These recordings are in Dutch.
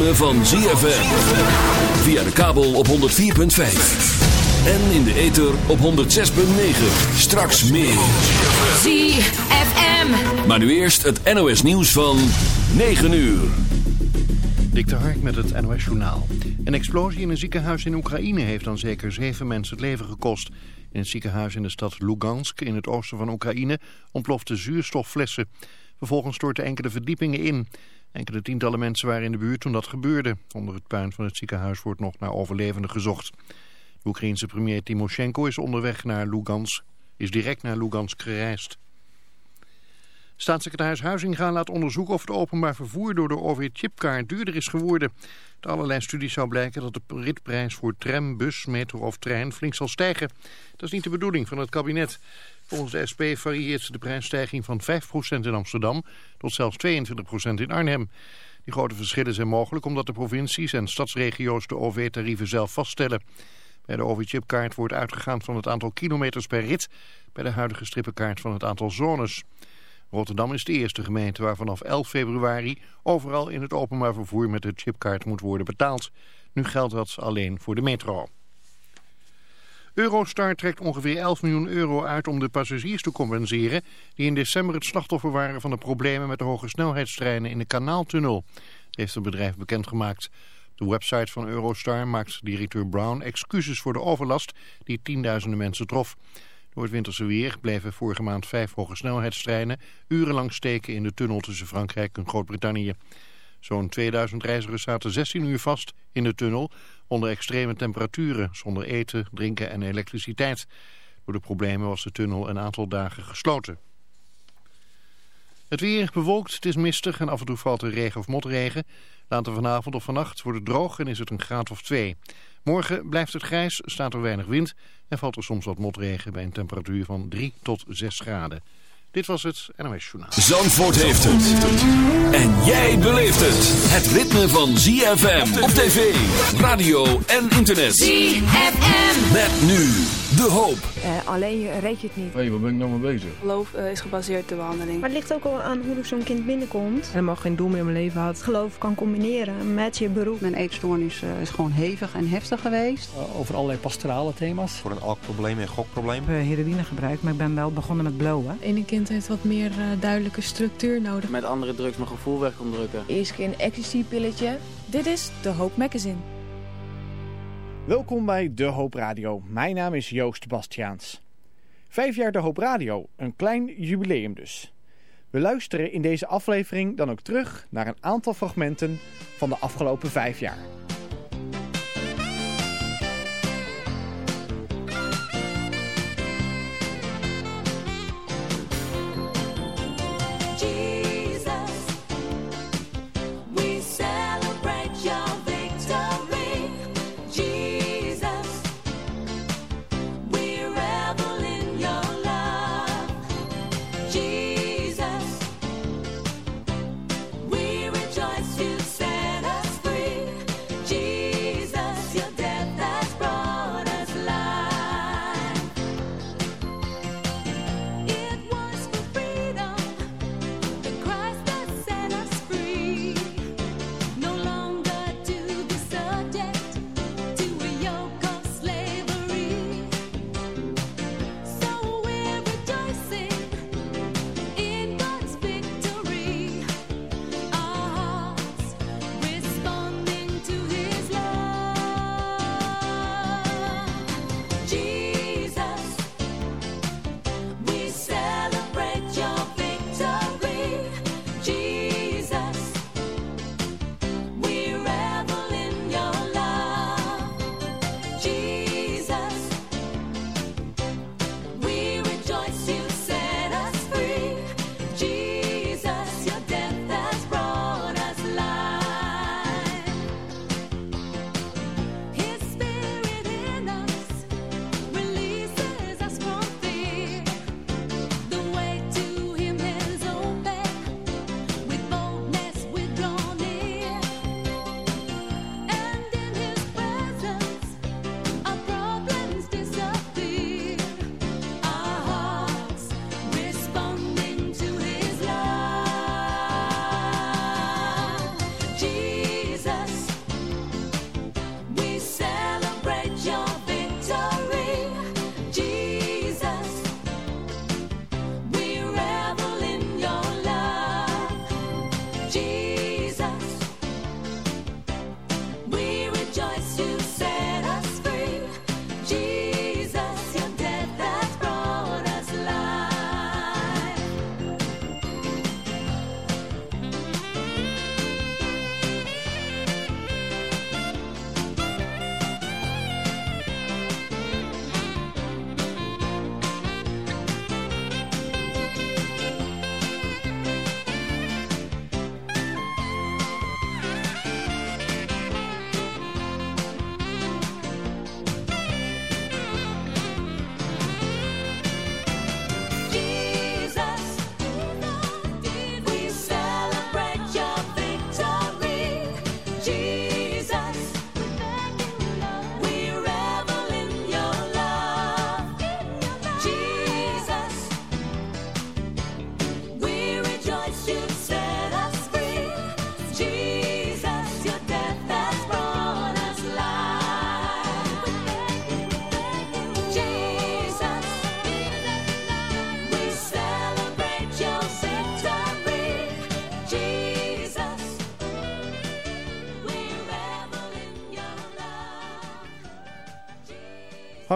ritme van ZFM. Via de kabel op 104.5. En in de ether op 106.9. Straks meer. ZFM. Maar nu eerst het NOS nieuws van 9 uur. Dik de Hark met het NOS Journaal. Een explosie in een ziekenhuis in Oekraïne heeft dan zeker zeven mensen het leven gekost. In het ziekenhuis in de stad Lugansk in het oosten van Oekraïne ontplofte zuurstofflessen. Vervolgens stortten enkele verdiepingen in. Enkele tientallen mensen waren in de buurt toen dat gebeurde. Onder het puin van het ziekenhuis wordt nog naar overlevenden gezocht. De Oekraïense premier Timoshenko is onderweg naar Lugansk, is direct naar Lugansk gereisd. Staatssecretaris Huizinga laat onderzoeken of het openbaar vervoer door de OV-chipkaart duurder is geworden. Uit allerlei studies zou blijken dat de ritprijs voor tram, bus, metro of trein flink zal stijgen. Dat is niet de bedoeling van het kabinet. Volgens de SP varieert de prijsstijging van 5% in Amsterdam tot zelfs 22% in Arnhem. Die grote verschillen zijn mogelijk omdat de provincies en stadsregio's de OV-tarieven zelf vaststellen. Bij de OV-chipkaart wordt uitgegaan van het aantal kilometers per rit, bij de huidige strippenkaart van het aantal zones. Rotterdam is de eerste gemeente waar vanaf 11 februari overal in het openbaar vervoer met de chipkaart moet worden betaald. Nu geldt dat alleen voor de metro. Eurostar trekt ongeveer 11 miljoen euro uit om de passagiers te compenseren... die in december het slachtoffer waren van de problemen met de hoge snelheidstreinen in de kanaaltunnel. Heeft het bedrijf bekendgemaakt. De website van Eurostar maakt directeur Brown excuses voor de overlast die tienduizenden mensen trof. Door het winterse weer bleven vorige maand vijf hoge snelheidstreinen urenlang steken in de tunnel tussen Frankrijk en Groot-Brittannië. Zo'n 2000 reizigers zaten 16 uur vast in de tunnel onder extreme temperaturen, zonder eten, drinken en elektriciteit. Door de problemen was de tunnel een aantal dagen gesloten. Het weer bewolkt, het is mistig en af en toe valt er regen of motregen. Later vanavond of vannacht wordt het droog en is het een graad of twee. Morgen blijft het grijs, staat er weinig wind en valt er soms wat motregen bij een temperatuur van 3 tot 6 graden. Dit was het NOS Journaal. Zandvoort heeft het. En jij beleeft het. Het ritme van ZFM op tv, radio en internet. ZFM. Met nu de hoop. Eh, alleen je reed je het niet. Hé, hey, waar ben ik nou mee bezig? Geloof eh, is gebaseerd op de behandeling. Maar het ligt ook al aan hoe zo'n kind binnenkomt. Helemaal geen doel meer in mijn leven had. Geloof kan combineren met je beroep. Mijn eetstoornis uh, is gewoon hevig en heftig geweest. Uh, over allerlei pastorale thema's. Voor een alkprobleem en gokprobleem. Ik heb heroïne gebruikt, maar ik ben wel begonnen met blowen. Ene kind heeft wat meer uh, duidelijke structuur nodig. Met andere drugs mijn gevoel weg kon drukken. Eerst keer een ecstasy-pilletje. Dit is De Hoop Magazine. Welkom bij De Hoop Radio. Mijn naam is Joost Bastiaans. Vijf jaar De Hoop Radio, een klein jubileum dus. We luisteren in deze aflevering dan ook terug naar een aantal fragmenten van de afgelopen vijf jaar.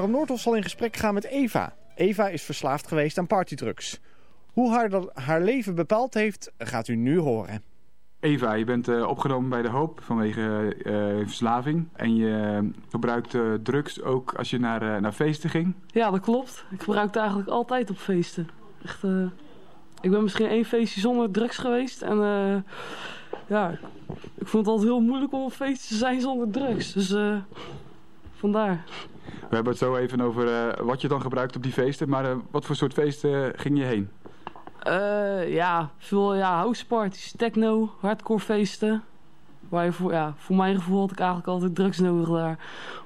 Harm Noordhoff zal in gesprek gaan met Eva. Eva is verslaafd geweest aan partydrugs. Hoe haar dat haar leven bepaald heeft, gaat u nu horen. Eva, je bent uh, opgenomen bij De Hoop vanwege uh, verslaving. En je gebruikte drugs ook als je naar, uh, naar feesten ging? Ja, dat klopt. Ik gebruikte eigenlijk altijd op feesten. Echt, ik ben misschien één feestje zonder drugs geweest. En ja, ik vond het altijd heel moeilijk om op feesten te zijn zonder drugs. Dus vandaar. We hebben het zo even over wat je dan gebruikt op die feesten. Maar wat voor soort feesten ging je heen? Uh, ja, veel ja, houseparties, techno, hardcore feesten. Waar je voor, ja, voor mijn gevoel had ik eigenlijk altijd drugs nodig daar.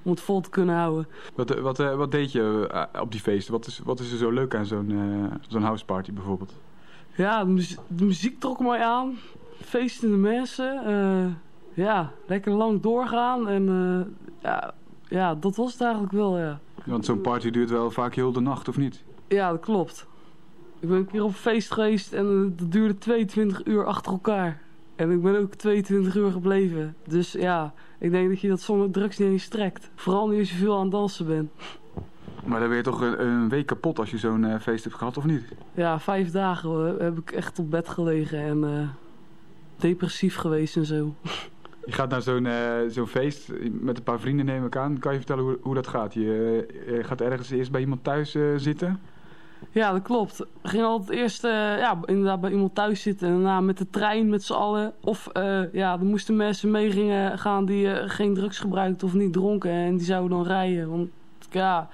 Om het vol te kunnen houden. Wat, wat, wat deed je op die feesten? Wat is, wat is er zo leuk aan zo'n zo'n houseparty bijvoorbeeld? Ja, de, muziek, de muziek trok mij aan. Feestende mensen. Ja, lekker lang doorgaan. En ja, ja, dat was het eigenlijk wel, ja. Want zo'n party duurt wel vaak heel de nacht, of niet? Ja, dat klopt. Ik ben een keer op een feest geweest en dat duurde 22 uur achter elkaar. En ik ben ook 22 uur gebleven. Dus ja, ik denk dat je dat zonder drugs niet eens trekt. Vooral niet als je veel aan het dansen bent. Maar dan ben je toch een, week kapot als je zo'n uh, feest hebt gehad, of niet? Ja, vijf dagen heb ik echt op bed gelegen en uh, depressief geweest en zo. Je gaat naar zo'n uh, zo'n feest met een paar vrienden neem ik aan. Kan je vertellen hoe, hoe dat gaat? Je, je gaat ergens eerst bij iemand thuis zitten... Ja, dat klopt. We gingen altijd eerst ja, inderdaad bij iemand thuis zitten en daarna met de trein met z'n allen. Of ja, er moesten mensen mee gingen gaan die geen drugs gebruikten of niet dronken en die zouden dan rijden. Want ja,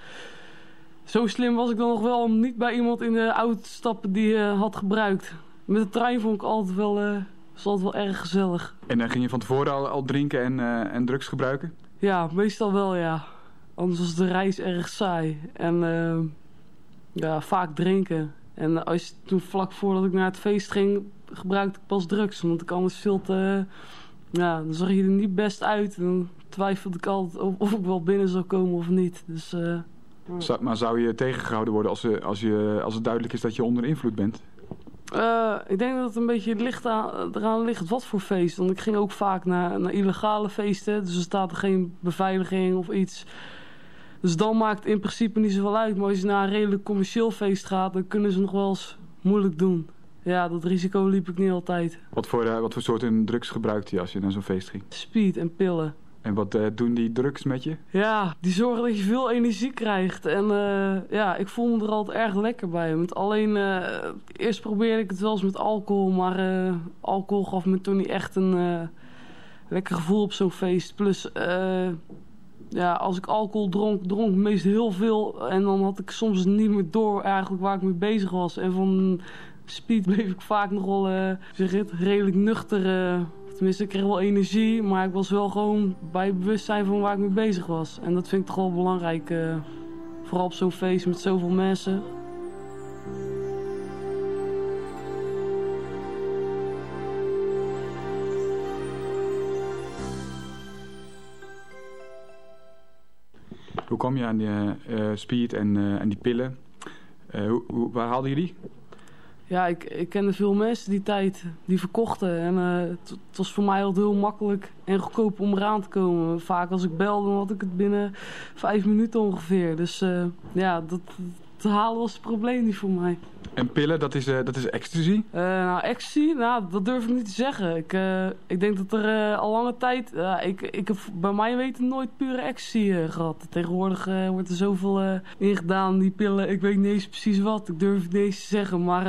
zo slim was ik dan nog wel om niet bij iemand in de auto te stappen die had gebruikt. Met de trein vond ik altijd wel, was altijd wel erg gezellig. En dan ging je van tevoren al, al drinken en, en drugs gebruiken? Ja, meestal wel ja. Anders was de reis erg saai. En ja, vaak drinken. En als, toen vlak voordat ik naar het feest ging, gebruikte ik pas drugs. Omdat ik anders veel te... Ja, dan zag je er niet best uit. En dan twijfelde ik altijd of, of ik wel binnen zou komen of niet. Dus, uh, zou, maar zou je tegengehouden worden als, als, je, als het duidelijk is dat je onder invloed bent? Uh, ik denk dat het een beetje aan, eraan ligt wat voor feest. Want ik ging ook vaak naar, naar illegale feesten. Dus er staat er geen beveiliging of iets. Dus dan maakt het in principe niet zoveel uit. Maar als je naar een redelijk commercieel feest gaat, dan kunnen ze nog wel eens moeilijk doen. Ja, dat risico liep ik niet altijd. Wat voor, uh, wat voor soorten drugs gebruikte je als je naar zo'n feest ging? Speed en pillen. En wat uh, doen die drugs met je? Ja, die zorgen dat je veel energie krijgt. En uh, ja, ik voel me er altijd erg lekker bij. Want alleen, eerst probeerde ik het wel eens met alcohol. Maar alcohol gaf me toen niet echt een lekker gevoel op zo'n feest. Plus ja, als ik alcohol dronk, dronk ik meest heel veel. En dan had ik soms niet meer door eigenlijk waar ik mee bezig was. En van speed bleef ik vaak zeg het, redelijk nuchter. Tenminste, ik kreeg wel energie, maar ik was wel gewoon bij bewustzijn van waar ik mee bezig was. En dat vind ik toch wel belangrijk. Uh, vooral op zo'n feest met zoveel mensen. Hoe kwam je aan die uh, speed en, en die pillen? Hoe, waar haalde je die? Ja, ik, ik kende veel mensen die tijd die verkochten. En het, het, was voor mij altijd heel makkelijk en goedkoop om eraan te komen. Vaak als ik belde, dan had ik het binnen vijf minuten ongeveer. Dus ja, dat, te halen was het probleem niet voor mij. En pillen, dat is, uh, dat is ecstasy? Uh, nou, ecstasy, nou, dat durf ik niet te zeggen. Ik, uh, ik denk dat er al lange tijd... ik, ik heb bij mij weten nooit pure ecstasy gehad. Tegenwoordig wordt er zoveel ingedaan, die pillen. Ik weet niet eens precies wat. Ik durf het niet eens te zeggen, maar...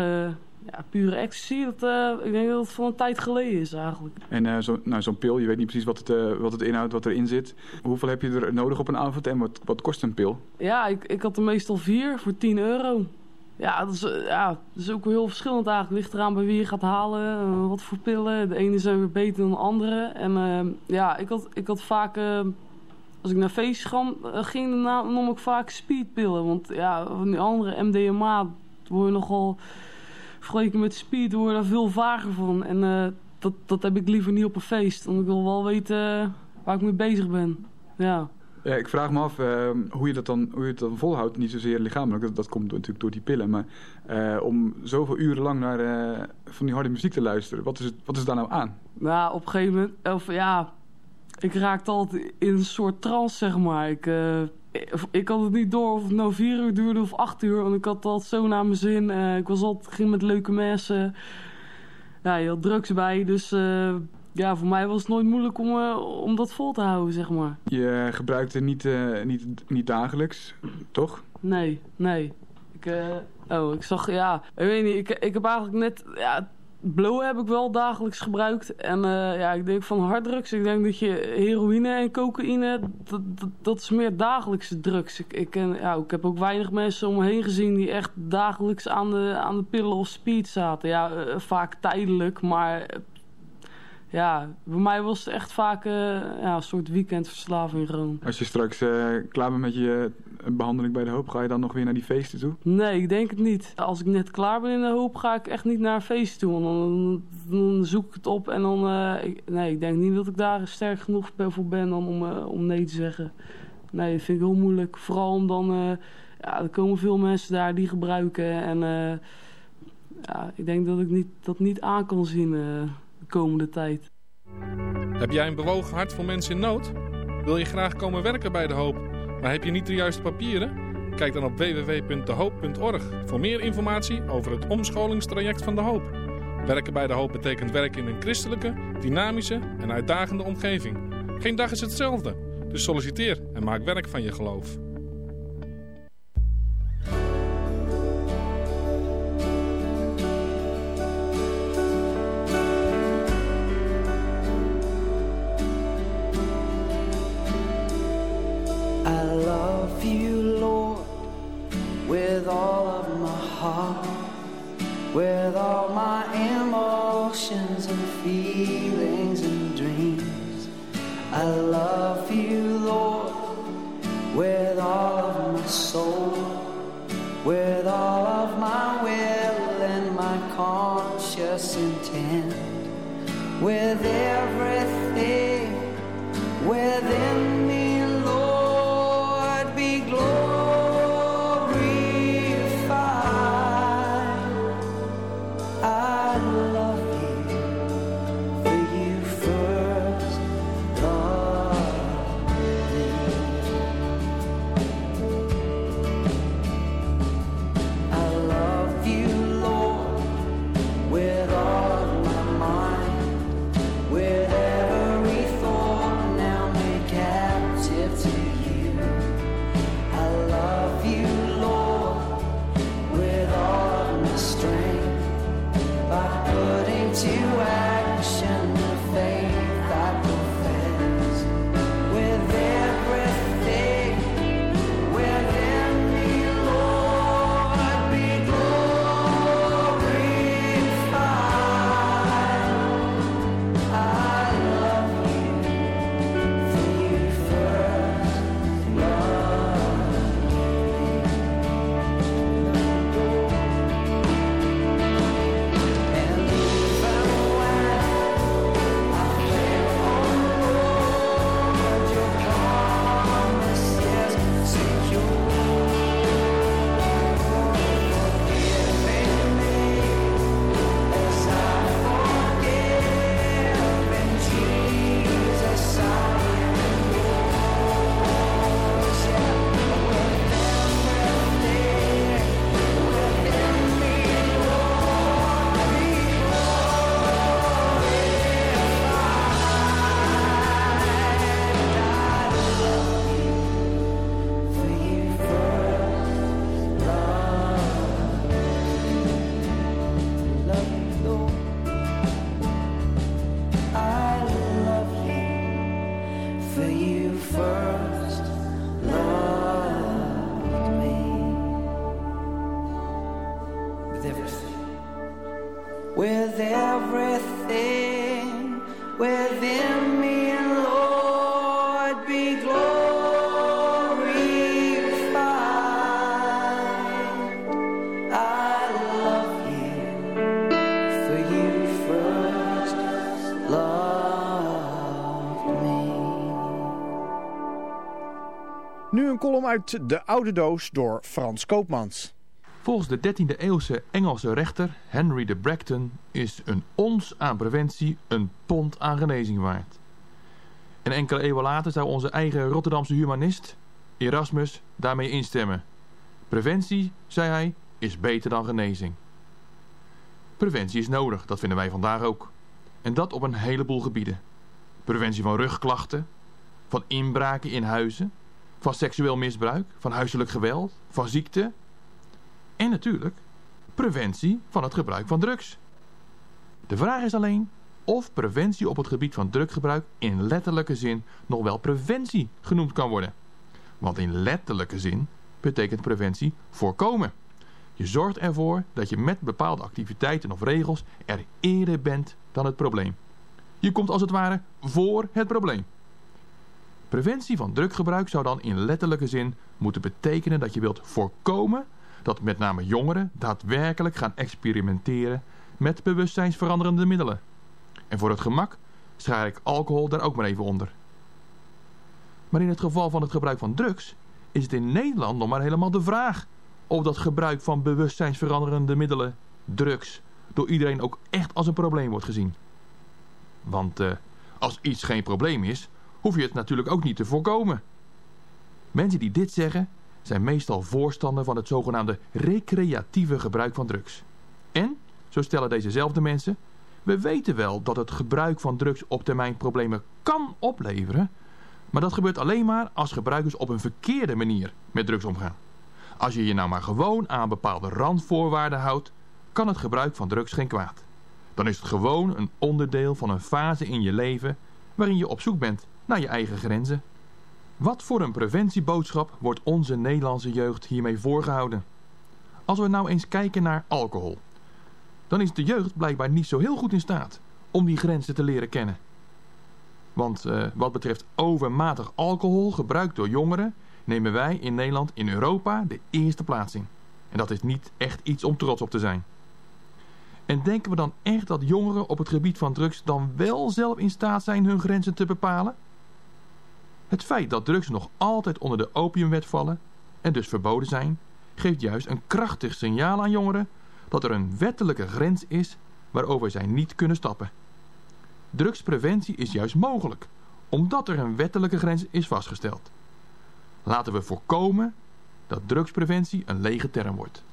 ja, pure ecstasy, dat, ik denk dat het van een tijd geleden is eigenlijk. En zo, nou, zo'n pil, je weet niet precies wat het, wat het inhoudt, wat erin zit. Hoeveel heb je er nodig op een avond en wat, wat kost een pil? Ja, ik, ik had er meestal vier voor 10 euro. Ja dat, is, ja, dat is ook heel verschillend eigenlijk. Ligt eraan bij wie je gaat halen, uh, wat voor pillen. De ene zijn weer beter dan de andere. En uh, ja, ik had, ik had vaak... Uh, als ik naar feestjes ging, dan nam ik vaak speedpillen. Want ja, van die andere MDMA word je nogal... Vergeleken met speed je daar veel vager van. En dat, dat heb ik liever niet op een feest. Want ik wil wel weten waar ik mee bezig ben. Ja. Ja, ik vraag me af uh, hoe, je dat dan, hoe je het dan volhoudt. Niet zozeer lichamelijk, dat, dat komt natuurlijk door die pillen. Maar uh, om zoveel uren lang naar uh, van die harde muziek te luisteren. Wat is, het, wat is daar nou aan? Nou, op een gegeven moment... Of ja, ik raakte altijd in een soort trance, zeg maar. Ik, ik had het niet door of het nou vier uur duurde of acht uur. Want ik had al zo naar mijn zin. Uh, ik was altijd, ging met leuke mensen. Ja, je had drugs bij. Dus uh, ja, voor mij was het nooit moeilijk om, uh, om dat vol te houden, zeg maar. Je gebruikte niet, niet, niet dagelijks, toch? Nee, nee. Ik, oh, ik zag, ja, ik weet niet. Ik, ik heb eigenlijk net, ja, blowen heb ik wel dagelijks gebruikt. En uh, ja, ik denk van harddrugs. Ik denk dat je heroïne en cocaïne, dat, dat, dat is meer dagelijkse drugs. Ik, ik, ken, ja, ik heb ook weinig mensen om me heen gezien die echt dagelijks aan de, aan de pillen of speed zaten. Ja, uh, vaak tijdelijk, maar ja, bij mij was het echt vaak ja, een soort weekendverslaving gewoon. Als je straks klaar bent met je behandeling bij de hoop, ga je dan nog weer naar die feesten toe? Nee, ik denk het niet. Als ik net klaar ben in de hoop, ga ik echt niet naar een feest toe. Dan, dan, zoek ik het op en dan... Uh, ik, nee, ik denk niet dat ik daar sterk genoeg voor ben dan om, om nee te zeggen. Nee, dat vind ik heel moeilijk. Vooral om dan... ja, er komen veel mensen daar die gebruiken en... ja, ik denk dat ik niet, dat niet aan kan zien komende tijd. Heb jij een bewogen hart voor mensen in nood? Wil je graag komen werken bij De Hoop, maar heb je niet de juiste papieren? Kijk dan op www.dehoop.org voor meer informatie over het omscholingstraject van De Hoop. Werken bij De Hoop betekent werken in een christelijke, dynamische en uitdagende omgeving. Geen dag is hetzelfde, dus solliciteer en maak werk van je geloof. With all of my heart, with all my emotions and feelings and dreams. I love you, Lord, with all of my soul, with all of my will and my conscious intent, with everything within me. Uit De Oude Doos door Frans Koopmans. Volgens de 13e eeuwse Engelse rechter Henry de Bracton is een ons aan preventie een pond aan genezing waard. En enkele eeuwen later zou onze eigen Rotterdamse humanist Erasmus daarmee instemmen. Preventie, zei hij, is beter dan genezing. Preventie is nodig, dat vinden wij vandaag ook. En dat op een heleboel gebieden. Preventie van rugklachten, van inbraken in huizen, van seksueel misbruik, van huiselijk geweld, van ziekte. En natuurlijk preventie van het gebruik van drugs. De vraag is alleen of preventie op het gebied van druggebruik in letterlijke zin nog wel preventie genoemd kan worden. Want in letterlijke zin betekent preventie voorkomen. Je zorgt ervoor dat je met bepaalde activiteiten of regels er eerder bent dan het probleem. Je komt als het ware voor het probleem. Preventie van druggebruik zou dan in letterlijke zin moeten betekenen dat je wilt voorkomen dat met name jongeren daadwerkelijk gaan experimenteren met bewustzijnsveranderende middelen. En voor het gemak schaar ik alcohol daar ook maar even onder. Maar in het geval van het gebruik van drugs is het in Nederland nog maar helemaal de vraag of dat gebruik van bewustzijnsveranderende middelen, drugs, door iedereen ook echt als een probleem wordt gezien. Want uh, als iets geen probleem is, hoef je het natuurlijk ook niet te voorkomen. Mensen die dit zeggen, zijn meestal voorstander van het zogenaamde recreatieve gebruik van drugs. En, zo stellen dezezelfde mensen, we weten wel dat het gebruik van drugs op termijn problemen kan opleveren, maar dat gebeurt alleen maar als gebruikers op een verkeerde manier met drugs omgaan. Als je je nou maar gewoon aan bepaalde randvoorwaarden houdt, kan het gebruik van drugs geen kwaad. Dan is het gewoon een onderdeel van een fase in je leven waarin je op zoek bent naar je eigen grenzen. Wat voor een preventieboodschap wordt onze Nederlandse jeugd hiermee voorgehouden? Als we nou eens kijken naar alcohol, dan is de jeugd blijkbaar niet zo heel goed in staat om die grenzen te leren kennen. Want uh, wat betreft overmatig alcohol gebruikt door jongeren, nemen wij in Nederland in Europa de eerste plaats in. En dat is niet echt iets om trots op te zijn. En denken we dan echt dat jongeren op het gebied van drugs dan wel zelf in staat zijn hun grenzen te bepalen? Het feit dat drugs nog altijd onder de opiumwet vallen en dus verboden zijn, geeft juist een krachtig signaal aan jongeren dat er een wettelijke grens is waarover zij niet kunnen stappen. Drugspreventie is juist mogelijk, omdat er een wettelijke grens is vastgesteld. Laten we voorkomen dat drugspreventie een lege term wordt.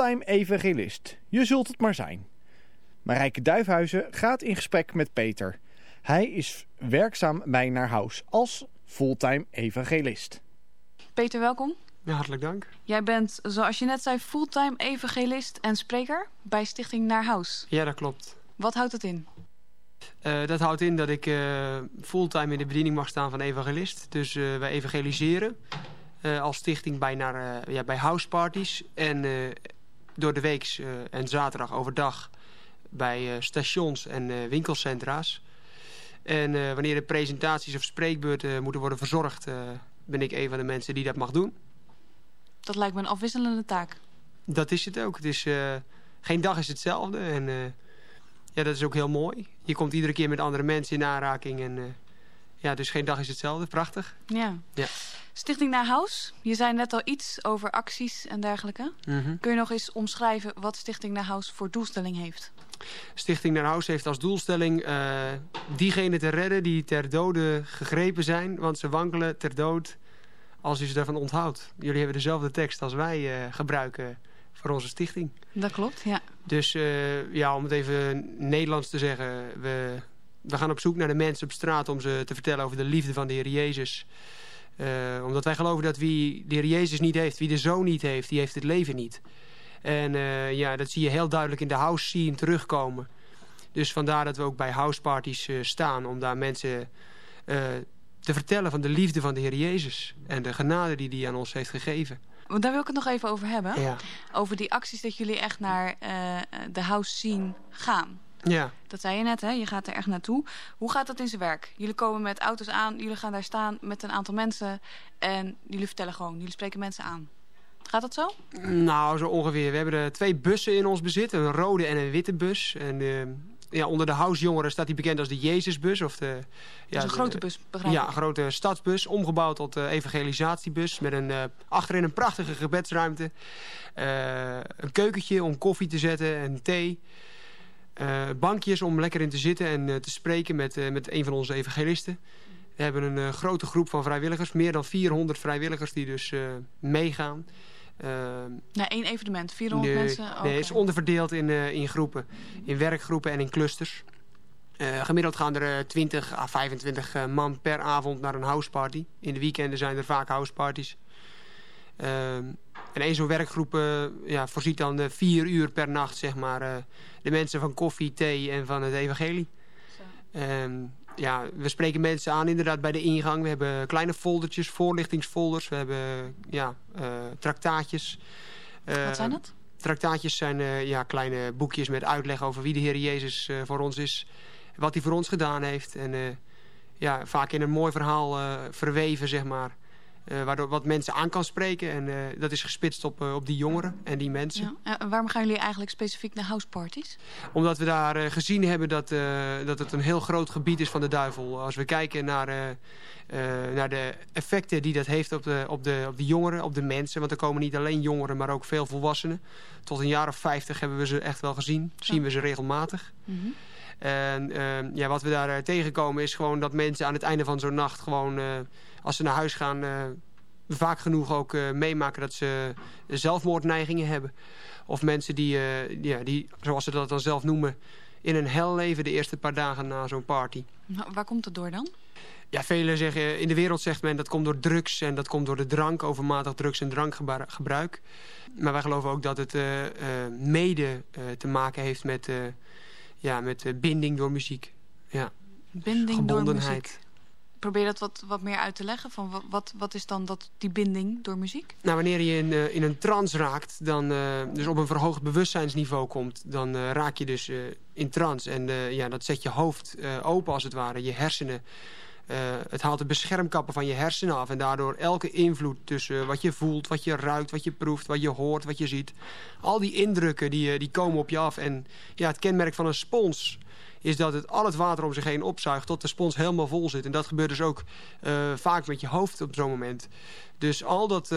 Fulltime evangelist, je zult het maar zijn. Marijke Duifhuizen gaat in gesprek met Peter. Hij is werkzaam bij Naar House als fulltime evangelist. Peter, welkom. Ja, hartelijk dank. Jij bent, zoals je net zei, fulltime evangelist en spreker bij Stichting Naar House. Ja, dat klopt. Wat houdt het in? Uh, dat houdt in dat ik uh, fulltime in de bediening mag staan van evangelist. Dus uh, wij evangeliseren als stichting bij, naar, ja, bij houseparties. En door de week en zaterdag overdag bij stations en winkelcentra's. En wanneer er presentaties of spreekbeurten moeten worden verzorgd... ben ik een van de mensen die dat mag doen. Dat lijkt me een afwisselende taak. Dat is het ook. Het is, geen dag is hetzelfde en ja, dat is ook heel mooi. Je komt iedere keer met andere mensen in aanraking. En, ja, dus geen dag is hetzelfde. Prachtig. Ja. ja. Stichting Naar House. Je zei net al iets over acties en dergelijke. Mm -hmm. Kun je nog eens omschrijven wat Stichting Naar House voor doelstelling heeft? Stichting Naar House heeft als doelstelling uh, diegenen te redden die ter dode gegrepen zijn. Want ze wankelen ter dood als u ze daarvan onthoudt. Jullie hebben dezelfde tekst als wij uh, gebruiken voor onze stichting. Dat klopt, ja. Dus uh, ja, om het even Nederlands te zeggen... We, we gaan op zoek naar de mensen op straat om ze te vertellen over de liefde van de Heer Jezus. Uh, omdat wij geloven dat wie de Heer Jezus niet heeft, wie de Zoon niet heeft, die heeft het leven niet. En uh, ja, dat zie je heel duidelijk in de house scene terugkomen. Dus vandaar dat we ook bij houseparties staan om daar mensen te vertellen van de liefde van de Heer Jezus. En de genade die hij aan ons heeft gegeven. Want daar wil ik het nog even over hebben. Ja. Over die acties dat jullie echt naar uh, de house scene gaan. Ja. Dat zei je net, hè? Je gaat er echt naartoe. Hoe gaat dat in zijn werk? Jullie komen met auto's aan, jullie gaan daar staan met een aantal mensen... en jullie vertellen gewoon, jullie spreken mensen aan. Gaat dat zo? Nou, zo ongeveer. We hebben er twee bussen in ons bezit. Een rode en een witte bus. En uh, ja, onder de housejongeren staat hij bekend als de Jezusbus. Of de, ja, een de, grote bus, begrijp Ja, een grote stadsbus. Omgebouwd tot uh, evangelisatiebus. Met een, uh, achterin een prachtige gebedsruimte. Een keukentje om koffie te zetten en thee. Bankjes om lekker in te zitten en te spreken met, met een van onze evangelisten. We hebben een grote groep van vrijwilligers. Meer dan 400 vrijwilligers die dus meegaan. Uh, nou, één evenement, 400 nee, mensen? Nee, het is onderverdeeld in, uh, in groepen. In werkgroepen en in clusters. Uh, gemiddeld gaan er 20 à 25 man per avond naar een houseparty. In de weekenden zijn er vaak houseparties. En één zo'n werkgroep ja, voorziet dan vier uur per nacht zeg maar, de mensen van koffie, thee en van het evangelie. ja, we spreken mensen aan inderdaad bij de ingang. We hebben kleine foldertjes, voorlichtingsfolders. We hebben ja, uh, traktaatjes. Uh, Wat zijn dat? Traktaatjes zijn uh, ja, kleine boekjes met uitleg over wie de Heer Jezus voor ons is. Wat hij voor ons gedaan heeft. En ja, vaak in een mooi verhaal verweven, zeg maar. Uh, waardoor wat mensen aan kan spreken. En uh, dat is gespitst op, uh, op die jongeren en die mensen. Ja. En waarom gaan jullie eigenlijk specifiek naar houseparties? Omdat we daar gezien hebben dat, dat het een heel groot gebied is van de duivel. Als we kijken naar, naar de effecten die dat heeft op de, op, de, op de jongeren, op de mensen. Want er komen niet alleen jongeren, maar ook veel volwassenen. Tot een jaar of vijftig hebben we ze echt wel gezien. Zien we ze regelmatig. Mm -hmm. En ja, wat we daar tegenkomen is gewoon dat mensen aan het einde van zo'n nacht gewoon als ze naar huis gaan, uh, vaak genoeg ook uh, meemaken dat ze zelfmoordneigingen hebben. Of mensen die, uh, ja, die, zoals ze dat dan zelf noemen, in een hel leven de eerste paar dagen na zo'n party. Nou, waar komt het door dan? Ja, velen zeggen, in de wereld zegt men dat komt door drugs en dat komt door de drank, overmatig drugs- en drankgebruik. Maar wij geloven ook dat het mede te maken heeft met, ja, met binding door muziek. Ja. Binding door muziek. Probeer dat wat, wat meer uit te leggen. Van wat, wat is dan dat, die binding door muziek? Nou, wanneer je in, uh, in een trance raakt, dan uh, dus op een verhoogd bewustzijnsniveau komt, dan uh, raak je dus in trance. En ja, dat zet je hoofd open als het ware, je hersenen. Het haalt de beschermkappen van je hersenen af. En daardoor elke invloed tussen wat je voelt, wat je ruikt, wat je proeft, wat je hoort, wat je ziet. Al die indrukken die, die komen op je af. En ja, het kenmerk van een spons is dat het al het water om zich heen opzuigt tot de spons helemaal vol zit. En dat gebeurt dus ook uh, vaak met je hoofd op zo'n moment. Dus al, dat,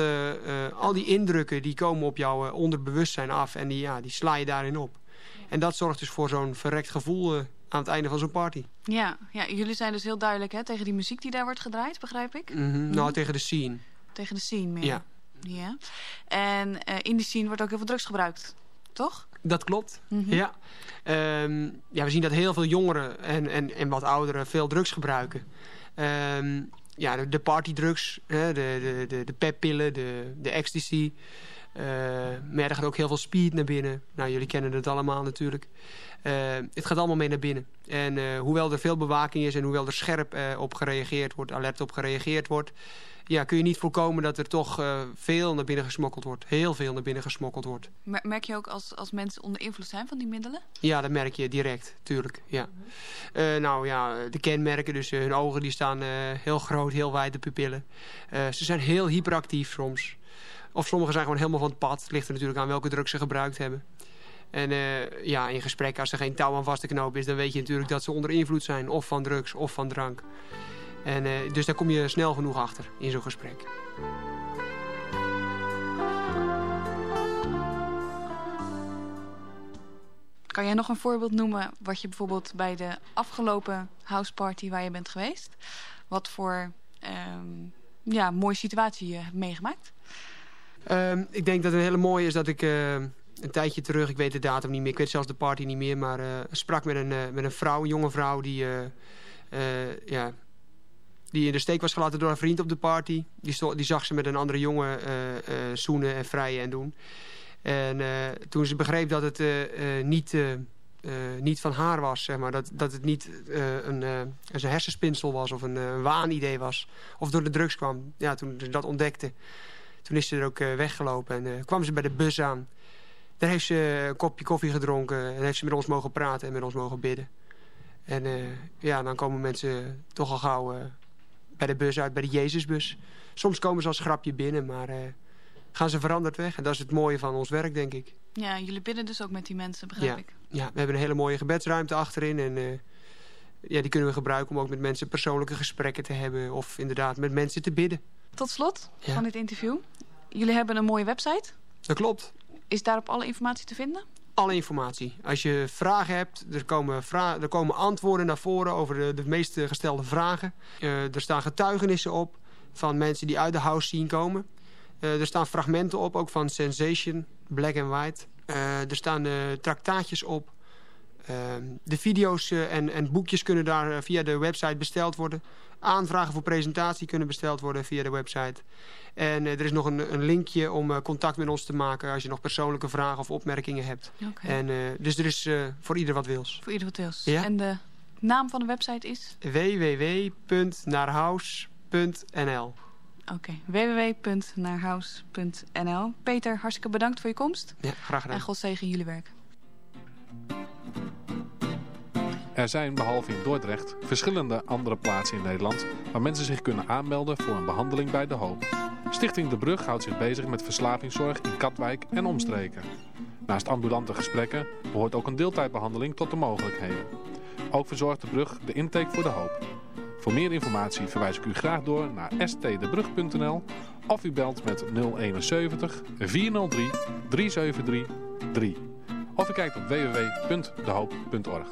al die indrukken die komen op jouw onderbewustzijn af en die, ja, die sla je daarin op. En dat zorgt dus voor zo'n verrekt gevoel aan het einde van zo'n party. Ja, ja, jullie zijn dus heel duidelijk hè, tegen die muziek die daar wordt gedraaid, begrijp ik? Mm -hmm. Nou, tegen de scene. Tegen de scene meer? Ja. Ja. En in die scene wordt ook heel veel drugs gebruikt, toch? Dat klopt, Mhm. ja. Ehm, ja. We zien dat heel veel jongeren en, en, en wat ouderen veel drugs gebruiken. Ehm, ja, de, de partydrugs, hè, de, de, de, de peppillen, de, de ecstasy. Eh, maar er gaat ook heel veel speed naar binnen. Nou, jullie kennen het allemaal natuurlijk. Eh, het gaat allemaal mee naar binnen. En eh, hoewel er veel bewaking is en hoewel er scherp op gereageerd wordt, alert op gereageerd wordt... Ja, kun je niet voorkomen dat er toch veel naar binnen gesmokkeld wordt. Heel veel naar binnen gesmokkeld wordt. Mer- Merk je ook als, als mensen onder invloed zijn van die middelen? Ja, dat merk je direct, tuurlijk. Ja. Eh, nou ja, de kenmerken, dus hun ogen die staan heel groot, heel wijd, de pupillen. Ze zijn heel hyperactief soms. Of sommigen zijn gewoon helemaal van het pad. Het ligt er natuurlijk aan welke drugs ze gebruikt hebben. En eh, ja, in gesprek, als er geen touw aan vast te knopen is... dan weet je natuurlijk dat ze onder invloed zijn. Of van drugs, of van drank. En, eh, dus daar kom je snel genoeg achter in zo'n gesprek. Kan jij nog een voorbeeld noemen wat je bijvoorbeeld bij de afgelopen houseparty waar je bent geweest... wat voor ehm, ja, mooie situatie je hebt meegemaakt? Ehm, ik denk dat het een hele mooie is dat ik eh, een tijdje terug, ik weet de datum niet meer, ik weet zelfs de party niet meer, maar eh, sprak met een, eh, met een vrouw, een jonge vrouw die, ja, die in de steek was gelaten door een vriend op de party. Die, die zag ze met een andere jongen zoenen en vrijen en doen. En toen ze begreep dat het niet, niet van haar was, zeg maar, dat, dat het niet eh, een, eh, een hersenspinsel was of een waanidee was, of door de drugs kwam, ja, toen ze dat ontdekte, toen is ze er ook eh, weggelopen en eh, kwam ze bij de bus aan. Daar heeft ze een kopje koffie gedronken en heeft ze met ons mogen praten en met ons mogen bidden. En eh, ja, dan komen mensen toch al gauw eh, bij de bus uit, bij de Jezusbus. Soms komen ze als grapje binnen, maar eh, gaan ze veranderd weg. En dat is het mooie van ons werk, denk ik. Ja, jullie bidden dus ook met die mensen, begrijp Ja, ik. ja, we hebben een hele mooie gebedsruimte achterin. En eh, ja, die kunnen we gebruiken om ook met mensen persoonlijke gesprekken te hebben. Of inderdaad met mensen te bidden. Tot slot Ja. van dit interview. Jullie hebben een mooie website. Dat klopt. Is daarop alle informatie te vinden? Alle informatie. Als je vragen hebt, er komen, vra er komen antwoorden naar voren over de, de meest gestelde vragen. Eh, er staan getuigenissen op van mensen die uit de house scene komen. Eh, er staan fragmenten op, ook van Sensation, Black and White. Eh, er staan traktaatjes op. Ehm, de video's eh, en, en boekjes kunnen daar eh, via de website besteld worden. Aanvragen voor presentatie kunnen besteld worden via de website. En eh, er is nog een, een linkje om contact met ons te maken... als je nog persoonlijke vragen of opmerkingen hebt. Oké. En, dus er is voor ieder wat wils. Voor ieder wat wils. Ja. En de naam van de website is? www.naarhuis.nl Oké, www.naarhuis.nl. Peter, hartstikke bedankt voor je komst. Ja, graag gedaan. En God zegen jullie werk. Er zijn behalve in Dordrecht verschillende andere plaatsen in Nederland waar mensen zich kunnen aanmelden voor een behandeling bij De Hoop. Stichting De Brug houdt zich bezig met verslavingszorg in Katwijk en omstreken. Naast ambulante gesprekken behoort ook een deeltijdbehandeling tot de mogelijkheden. Ook verzorgt De Brug de intake voor De Hoop. Voor meer informatie verwijs ik u graag door naar stdebrug.nl of u belt met 071 403 373 3. Of u kijkt op www.dehoop.org.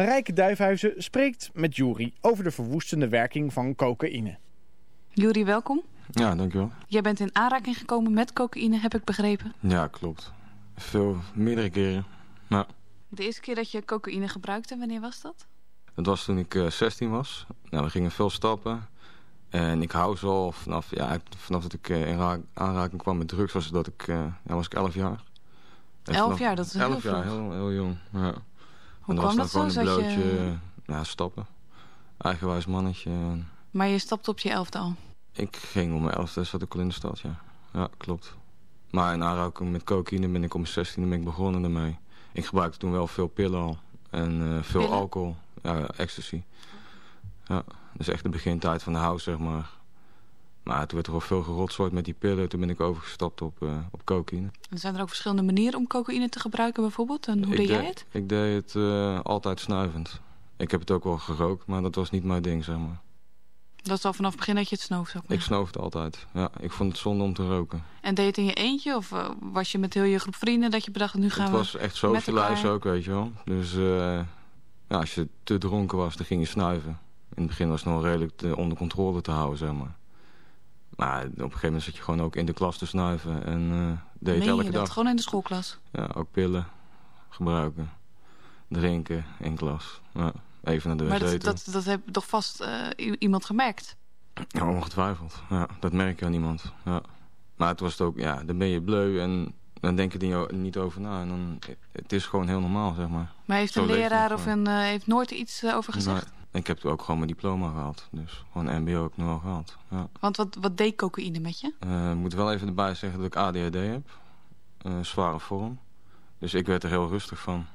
Marijke Duifhuizen spreekt met Jury over de verwoestende werking van cocaïne. Jury, welkom. Ja, dankjewel. Jij bent in aanraking gekomen met cocaïne, heb ik begrepen. Ja, klopt. Veel, meerdere keren. Maar De eerste keer dat je cocaïne gebruikte, wanneer was dat? dat was toen ik eh, 16 was. Nou, we gingen veel stappen. En ik hou zo al vanaf, ja, vanaf dat ik eh, in raak- aanraking kwam met drugs, was, dat ik, eh, ja, was ik 11 jaar. En 11 vanaf- jaar, dat is heel 11 jaar, vroeg. heel, heel jong. Ja. Hoe kwam was dat zo? gewoon een Zat je- blootje, eh, ja, stappen. Eigenwijs mannetje. Maar je stapte op je elfde al. Ik ging om mijn 11e, zat ik al in de stad, ja. Ja, klopt. Maar in aanraking met cocaïne ben ik om mijn 16e ben ik begonnen ermee. Ik gebruikte toen wel veel pillen al. En eh, veel Pillen? alcohol. Ja, ecstasy. Ja, dus echt de begintijd van de house, zeg maar. Maar toen werd er al veel gerotzooid met die pillen. Toen ben ik overgestapt op, eh, op cocaïne. En zijn er ook verschillende manieren om cocaïne te gebruiken bijvoorbeeld? En hoe ik deed jij het? Ik deed het eh, altijd snuivend. Ik heb het ook wel gerookt, maar dat was niet mijn ding, zeg maar. Dat is al vanaf het begin dat je het snoof, zou ik Ik snoofde altijd. Ja, ik vond het zonde om te roken. En deed je het in je eentje? Of eh, was je met heel je groep vrienden dat je bedacht, nu gaan het we was echt socialize ook, weet je wel. Dus ja, als je te dronken was, dan ging je snuiven. In het begin was het nog redelijk onder controle te houden, zeg maar. Maar op een gegeven moment zat je gewoon ook in de klas te snuiven. En eh deed je Meen elke je dag. dat? Gewoon in de schoolklas? Ja, ook pillen gebruiken. Drinken in klas. Ja, even naar de maar wc dat, toe. dat, dat heb toch vast eh, iemand gemerkt? Ja, ongetwijfeld. Ja, dat merk je aan niemand. Ja. Maar het was het ook, ja, dan ben je bleu en dan denk je er niet over na. En dan, het is gewoon heel normaal, zeg maar. Maar heeft Zo een leraar of een, eh, heeft nooit iets over gezegd? Nee, ik heb ook gewoon mijn diploma gehaald. Dus gewoon mbo heb ik nu al gehaald. Ja. Want wat, wat deed cocaïne met je? Eh, ik moet wel even erbij zeggen dat ik ADHD heb. Eh, zware vorm. Dus ik werd er heel rustig van.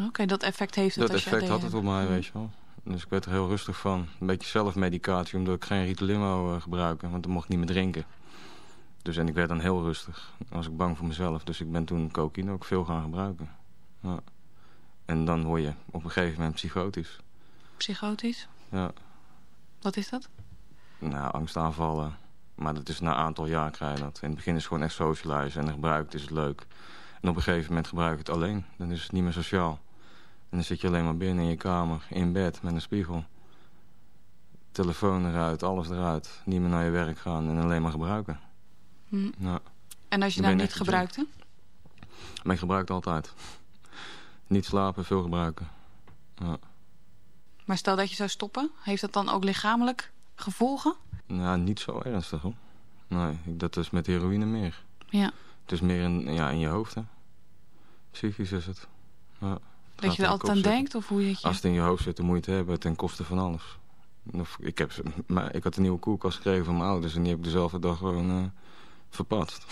Oké, dat effect heeft het Dat als je effect ADHD had het op mij, weet je wel. Dus ik werd er heel rustig van. Een beetje zelfmedicatie, omdat ik geen Ritalin wou eh, gebruiken. Want dan mocht ik niet meer drinken. Dus en ik werd dan heel rustig. Dan was ik bang voor mezelf. Dus ik ben toen cocaïne ook veel gaan gebruiken. Ja. En dan word je op een gegeven moment psychotisch. Psychotisch? Ja. Wat is dat? Nou, angstaanvallen. Maar dat is na een aantal jaar krijg je dat. In het begin is het gewoon echt socialize. En gebruikt is het leuk. En op een gegeven moment gebruik je het alleen. Dan is het niet meer sociaal. En dan zit je alleen maar binnen in je kamer, in bed, met een spiegel. Telefoon eruit, alles eruit. Niet meer naar je werk gaan en alleen maar gebruiken. Hm. Ja. En als je nou niet gebruikte? Maar ik gebruik het altijd. Niet slapen, veel gebruiken. Ja. Maar stel dat je zou stoppen, heeft dat dan ook lichamelijk gevolgen? Nou, niet zo ernstig hoor. Nee, dat is met heroïne meer. Ja. Het is meer in, ja, in je hoofd, hè. Psychisch is het. Ja, het Dat je er altijd aan zitten. denkt? Of hoe je... Als het in je hoofd zit, dan moet je het hebben ten koste van alles. Of, ik, heb, maar ik had een nieuwe koelkast gekregen van mijn ouders... en die heb ik dezelfde dag gewoon eh verpatst.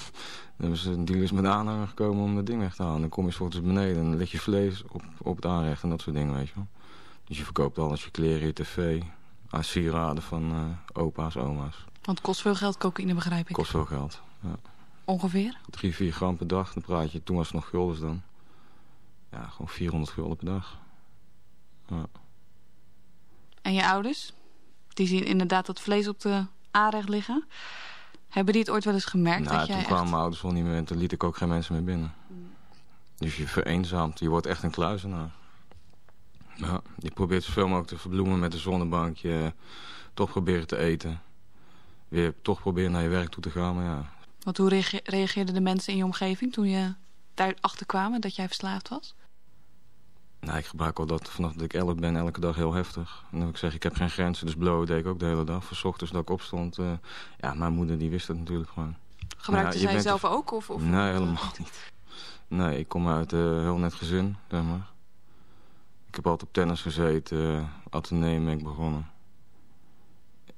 Dan ze een dealers met aanhanger gekomen om dat ding weg te halen. Dan kom je 's ochtends beneden en dan leg je vlees op, op het aanrecht en dat soort dingen, weet je wel. Dus je verkoopt alles, je kleren, je tv... sieraden van eh, opa's, oma's. Want het kost veel geld, cocaïne begrijp ik. Kost veel geld, ja. Ongeveer? Drie, vier gram per dag, dan praat je... Toen was het nog guldens dan. Ja, gewoon 400 gulden per dag. Ja. En je ouders? Die zien inderdaad dat vlees op de aanrecht liggen. Hebben die het ooit wel eens gemerkt Nou, dat toen jij kwamen echt... mijn ouders wel niet meer en toen liet ik ook geen mensen meer binnen. Dus je vereenzaamt, je wordt echt een kluizenaar. Ja, je probeert zoveel mogelijk te verbloemen met een zonnebank. Je toch proberen te eten. Weer toch proberen naar je werk toe te gaan, maar ja. Want hoe reage- reageerden de mensen in je omgeving toen je daarachter kwamen dat jij verslaafd was? Nou, ik gebruik al dat vanaf dat ik 11 ben elke dag heel heftig. En dan ik zeg, ik heb geen grenzen, dus blowen deed ik ook de hele dag. Voor 's ochtends dat ik opstond. eh, ja, mijn moeder die wist het natuurlijk gewoon. Gebruikte je zij zelf ook? Of, of Nee, helemaal niet. Nee, ik kom uit een heel net gezin, zeg maar. Ik heb altijd op tennis gezeten, uh, ateneum ben ik begonnen.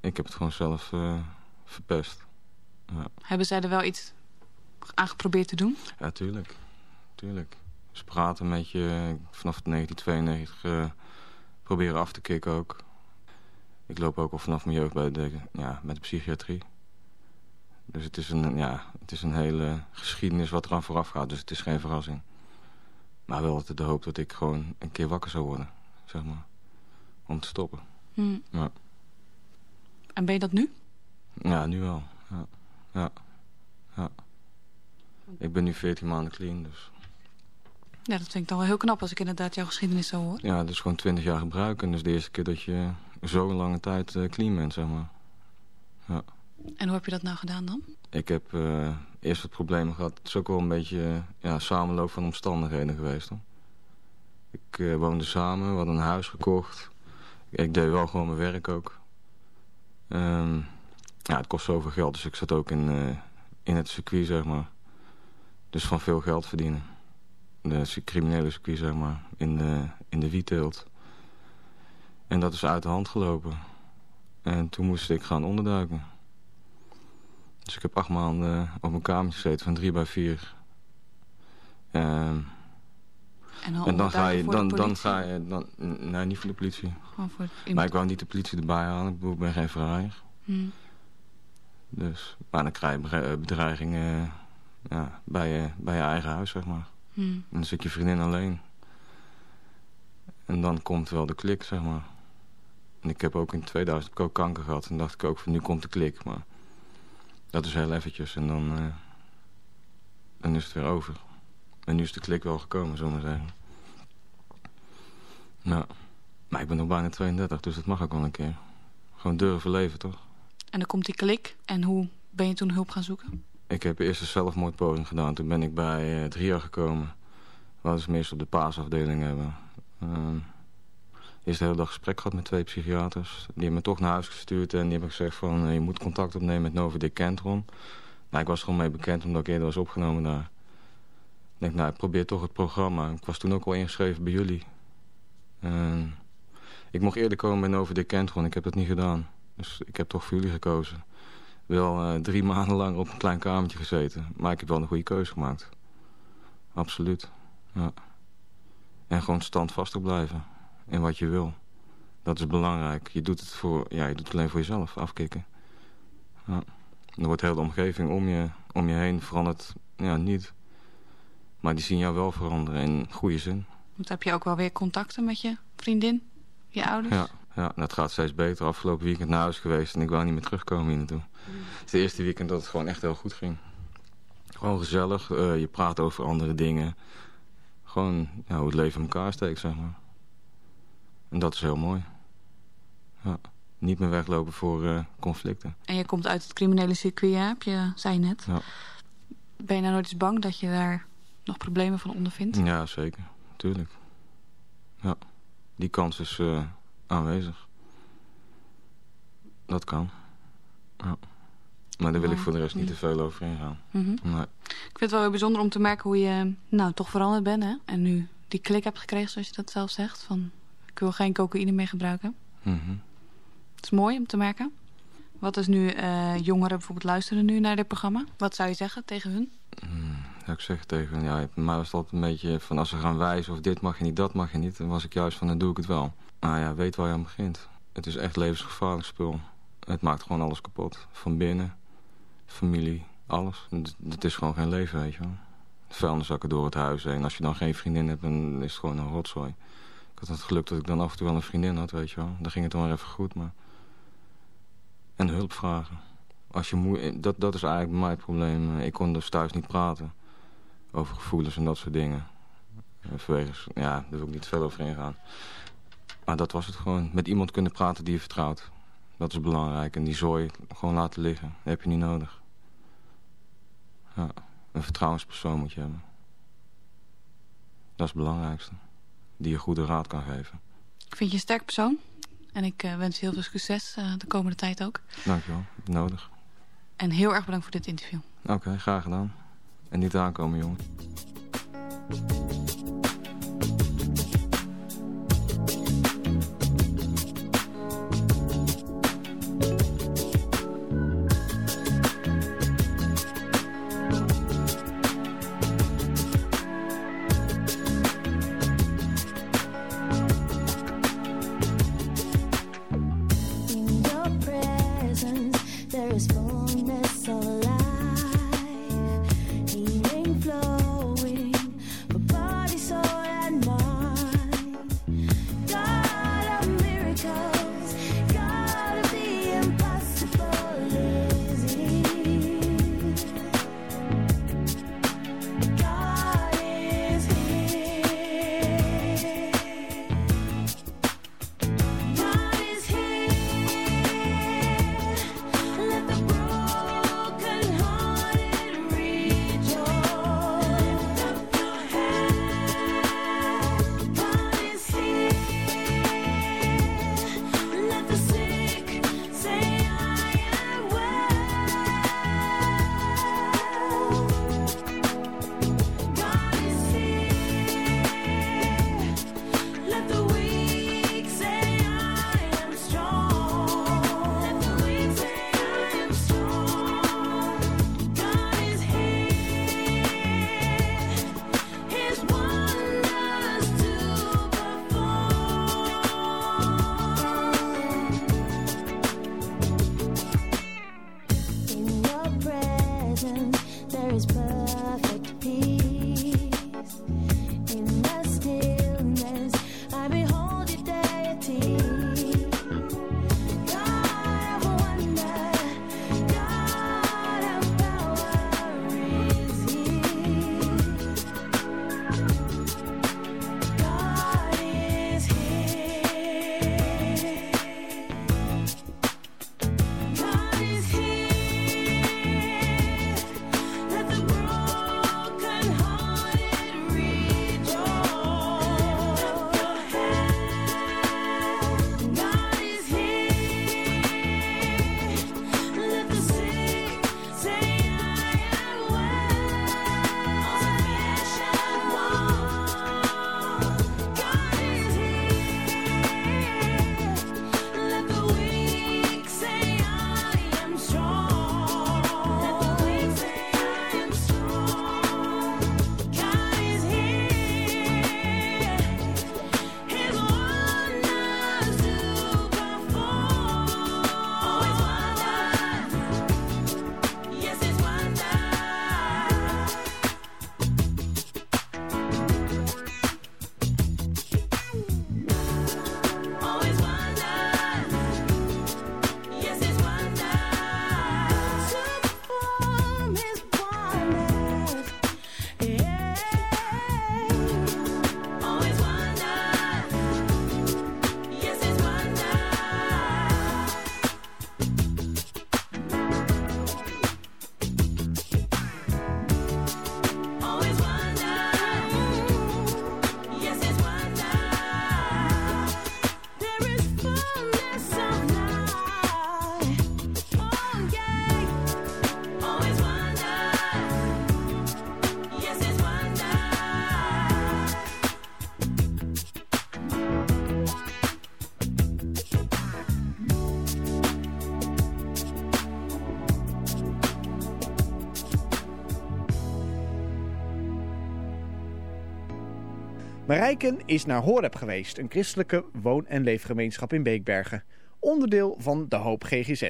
Ik heb het gewoon zelf eh, verpest. Ja. Hebben zij er wel iets aan geprobeerd te doen? ja, tuurlijk. Tuurlijk. Ze praten met je. Vanaf 1992 eh, proberen af te kicken ook. Ik loop ook al vanaf mijn jeugd bij de, ja, met de psychiatrie. Dus het is, een, ja, het is een hele geschiedenis wat eraan vooraf gaat. Dus het is geen verrassing. Maar wel altijd de hoop dat ik gewoon een keer wakker zou worden. Zeg maar. Om te stoppen. Hmm. Ja. En ben je dat nu? Ja, nu wel. Ja. ja. ja. Ik ben nu 14 maanden clean, dus... Ja, dat vind ik dan wel heel knap als ik inderdaad jouw geschiedenis zo hoor. Ja, dus gewoon 20 jaar gebruiken. Dus de eerste keer dat je zo'n lange tijd uh, clean bent, zeg maar. Ja. En hoe heb je dat nou gedaan dan? Ik heb uh, eerst wat problemen gehad. Het is ook wel een beetje ja, samenloop van omstandigheden geweest. Hoor. Ik uh, woonde samen, we hadden een huis gekocht. Ik deed wel gewoon mijn werk ook. Um, ja, het kost zoveel geld, dus ik zat ook in, in het circuit, zeg maar. Dus van veel geld verdienen. De criminele circuit, zeg maar, in de, in de wietteelt. En dat is uit de hand gelopen. En toen moest ik gaan onderduiken. Dus ik heb acht maanden op mijn kamertje gezeten van drie bij vier. Um, en, en, dan ga je, dan, dan ga je, dan, nee, niet voor de politie. Gewoon voor maar ik wou niet de politie erbij halen, ik, bedoel, ik ben geen verraaier. Hmm. Dus, maar dan krijg je bedreigingen ja, bij, je, bij je eigen huis, zeg maar. Hmm. En dan zit je vriendin alleen. En dan komt wel de klik, zeg maar. En ik heb ook in 2000 ook kanker gehad. En dacht ik ook van nu komt de klik. Maar dat is heel eventjes. En dan, uh, dan is het weer over. En nu is de klik wel gekomen, zullen we maar zeggen. Nou, maar ik ben nog bijna 32, dus dat mag ook wel een keer. Gewoon durven leven, toch? En dan komt die klik. En hoe ben je toen hulp gaan zoeken? Ik heb eerst een zelfmoordpoging gedaan. Toen ben ik bij uh, drie jaar gekomen. Wat ze meestal op de paasafdeling hebben. Uh, eerst de hele dag gesprek gehad met twee psychiaters. Die hebben me toch naar huis gestuurd en die hebben gezegd van... Uh, je moet contact opnemen met Novidic Kentron. Nou, ik was gewoon mee bekend omdat ik eerder was opgenomen daar. Ik denk, nou, ik probeer toch het programma. Ik was toen ook al ingeschreven bij jullie. Ik mocht eerder komen bij Novidic Kentron. Ik heb dat niet gedaan. Dus ik heb toch voor jullie gekozen. Wel uh, drie maanden lang op een klein kamertje gezeten. Maar ik heb wel een goede keuze gemaakt. Absoluut. Ja. En gewoon standvastig blijven. In wat je wil. Dat is belangrijk. Je doet het, voor, ja, je doet het alleen voor jezelf, afkicken. Ja. Er wordt heel de omgeving om je, om je heen veranderd ja, niet. Maar die zien jou wel veranderen in goede zin. Want heb je ook wel weer contacten met je vriendin, je ouders? Ja, ja dat gaat steeds beter. Afgelopen weekend naar huis geweest en ik wou niet meer terugkomen hier naartoe. Mm. Het is de eerste weekend dat het gewoon echt heel goed ging. Gewoon gezellig, uh, je praat over andere dingen. Gewoon ja, hoe het leven in elkaar steekt, zeg maar. En dat is heel mooi. Ja. Niet meer weglopen voor uh, conflicten. En je komt uit het criminele circuit, heb je zei net. Ja. Ben je nou nooit eens bang dat je daar nog problemen van ondervindt? Ja, zeker. Tuurlijk. Ja. Die kans is uh, aanwezig. Dat kan. Ja. Maar daar wil ik voor de rest niet te veel over ingaan. Mm -hmm. nee. Ik vind het wel heel bijzonder om te merken hoe je nou toch veranderd bent. Hè? En nu die klik hebt gekregen, zoals je dat zelf zegt. Van, ik wil geen cocaïne meer gebruiken. Mm -hmm. Het is mooi om te merken. Wat is nu uh, jongeren bijvoorbeeld luisteren nu naar dit programma? Wat zou je zeggen tegen hun? Hmm, zou ik zeggen tegen hun? Ja, mij was het altijd een beetje van als ze gaan wijzen of dit mag je niet, dat mag je niet. Dan was ik juist van dan doe ik het wel. Nou ja, weet waar je aan begint. Het is echt levensgevaarlijk spul. Het maakt gewoon alles kapot. Van binnen, familie, alles. Het is gewoon geen leven, weet je wel. Vuilniszakken door het huis heen. Als je dan geen vriendin hebt, dan is het gewoon een rotzooi. Had het geluk dat ik dan af en toe wel een vriendin had, weet je wel. Dan ging het dan maar even goed, maar... En hulp vragen. Als je moe... dat, dat is eigenlijk mijn probleem. Ik kon dus thuis niet praten. Over gevoelens en dat soort dingen. Vanwege... Ja, daar wil ik niet veel over ingaan. Maar dat was het gewoon. Met iemand kunnen praten die je vertrouwt. Dat is belangrijk. En die zooi gewoon laten liggen. Heb je niet nodig. Ja, een vertrouwenspersoon moet je hebben. Dat is het belangrijkste. Die je goede raad kan geven. Ik vind je een sterk persoon. En ik uh, wens je heel veel succes uh, de komende tijd ook. Dankjewel. Nodig. En heel erg bedankt voor dit interview. Oké, okay, graag gedaan. En niet aankomen, jongen. Marijken is naar Horeb geweest, een christelijke woon- en leefgemeenschap in Beekbergen. Onderdeel van De Hoop GGZ.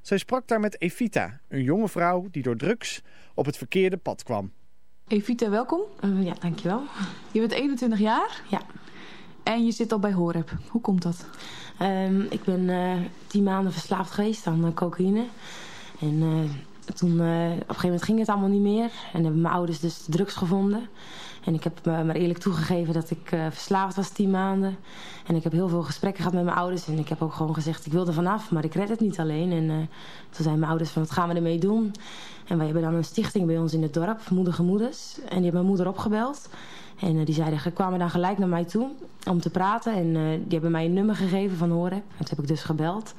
Zij sprak daar met Evita, een jonge vrouw die door drugs op het verkeerde pad kwam. Evita, welkom. Uh, ja, dankjewel. Je bent 21 jaar? Ja. En je zit al bij Horeb. Hoe komt dat? Um, ik ben uh, tien maanden verslaafd geweest aan uh, cocaïne. En uh, toen, op een gegeven moment ging het allemaal niet meer. En hebben mijn ouders dus drugs gevonden. En ik heb me maar eerlijk toegegeven dat ik verslaafd was tien maanden. En ik heb heel veel gesprekken gehad met mijn ouders. En ik heb ook gewoon gezegd, ik wil er vanaf, maar ik red het niet alleen. En toen zeiden mijn ouders van, wat gaan we ermee doen? En wij hebben dan een stichting bij ons in het dorp, Moedige Moeders. En die hebben mijn moeder opgebeld. En die zeiden, kwamen dan gelijk naar mij toe om te praten. En die hebben mij een nummer gegeven van Horeb. En toen heb ik dus gebeld.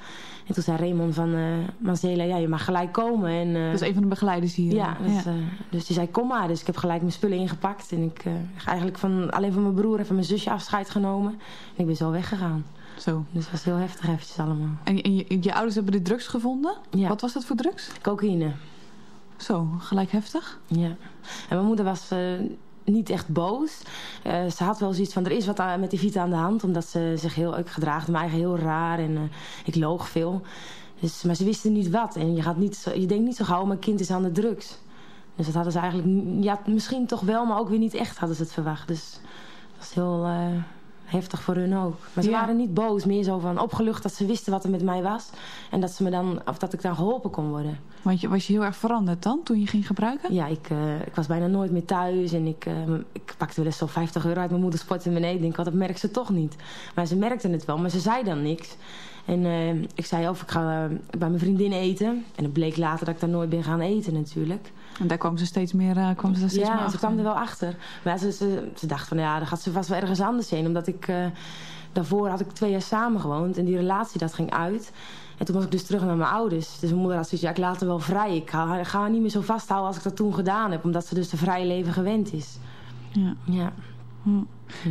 En toen zei Raymond van uh, Mazela, ja, je mag gelijk komen. En, dat is een van de begeleiders hier. Ja, dus, ja. dus die zei, kom maar. Dus ik heb gelijk mijn spullen ingepakt. En ik heb eigenlijk van, alleen van mijn broer en van mijn zusje afscheid genomen. En ik ben zo weggegaan. Zo. Dus dat was heel heftig eventjes allemaal. En, en je, je, ouders hebben de drugs gevonden? Ja. Wat was dat voor drugs? Cocaïne. Zo, gelijk heftig? Ja. En mijn moeder was niet echt boos. Uh, ze had wel zoiets van, er is wat met die Vita aan de hand. Omdat ze zich heel, ik gedraagde me eigen heel raar en uh, ik loog veel. Dus, maar ze wisten niet wat. En je, gaat niet zo, je denkt niet zo gauw, mijn kind is aan de drugs. Dus dat hadden ze eigenlijk, ja, misschien toch wel, maar ook weer niet echt hadden ze het verwacht. Dus dat is heel uh, heftig voor hun ook. Maar ze ja. waren niet boos, meer zo van opgelucht dat ze wisten wat er met mij was. En dat, ze me dan, of dat ik dan geholpen kon worden. Want je, was je heel erg veranderd dan, toen je ging gebruiken? Ja, ik, uh, ik was bijna nooit meer thuis. En ik, uh, ik pakte wel eens zo 50 euro uit mijn moeders portemonnee. Ik denk, oh, dat merkt ze toch niet. Maar ze merkte het wel, maar ze zei dan niks. En uh, ik zei, of ik ga bij mijn vriendin eten. En het bleek later dat ik daar nooit ben gaan eten natuurlijk. En daar kwam ze steeds meer, uh, kwam ze daar steeds ja, meer Ja, ze kwam er wel achter. Maar ze, ze, ze dacht van, ja, dan gaat ze vast wel ergens anders heen. Omdat ik, uh, daarvoor had ik twee jaar samen gewoond. En die relatie, dat ging uit. En toen was ik dus terug naar mijn ouders. Dus mijn moeder had zoiets, ja, ik laat haar wel vrij. Ik ga, ga haar niet meer zo vasthouden als ik dat toen gedaan heb. Omdat ze dus de vrije leven gewend is. Ja. ja. Hm.